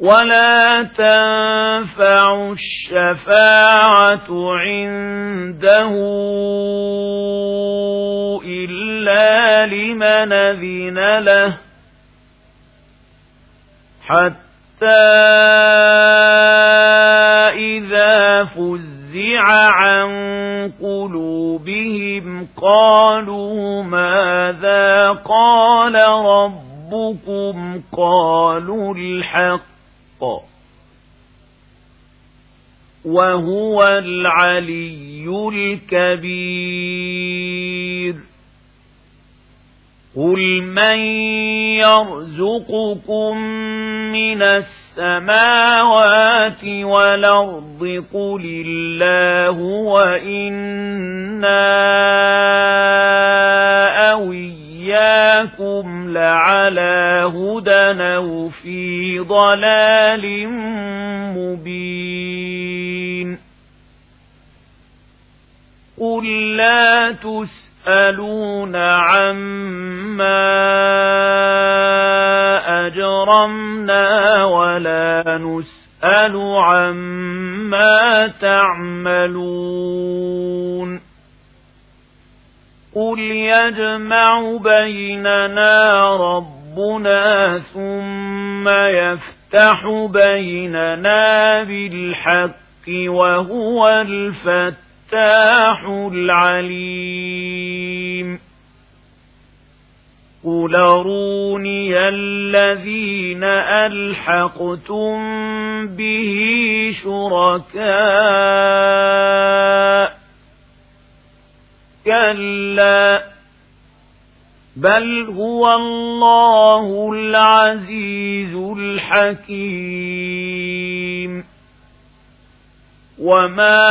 ولا تنفع الشفاعة عنده إلا لمن ذن له حتى إذا فزع عن قلوبهم قالوا ماذا قال ربكم قالوا الحق وهو العلي الكبير. قل من يرزقكم من السماوات والأرض قل الله وإنا أوياكم لعلى هدى أو في ضلال مبين. قل لا تسألون عما أجرمنا ولا نسأل عما تعملون قل يجمع بيننا ربنا ثم يفتح بيننا بالحق وهو الفتاح العليم. قل روني الذين ألحقتم به شركاء؟ كلا. بل هو الله العزيز الحكيم. وما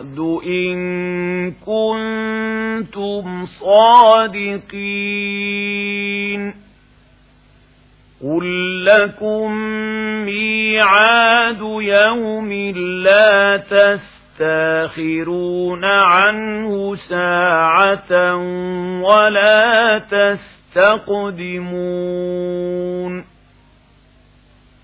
إن كنتم صادقين. قل لكم ميعاد يوم لا تستأخرون عنه ساعة ولا تستقدمون.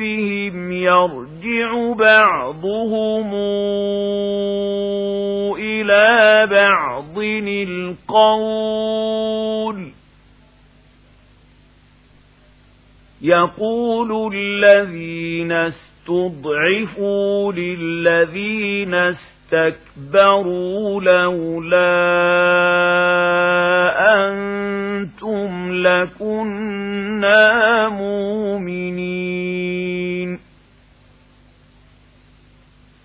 ربهم يرجع بعضهم إلى بعض القول يقول الذين استضعفوا للذين استكبروا لولا أنتم لكنا مؤمنين